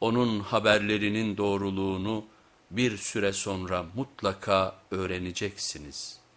onun haberlerinin doğruluğunu bir süre sonra mutlaka öğreneceksiniz.''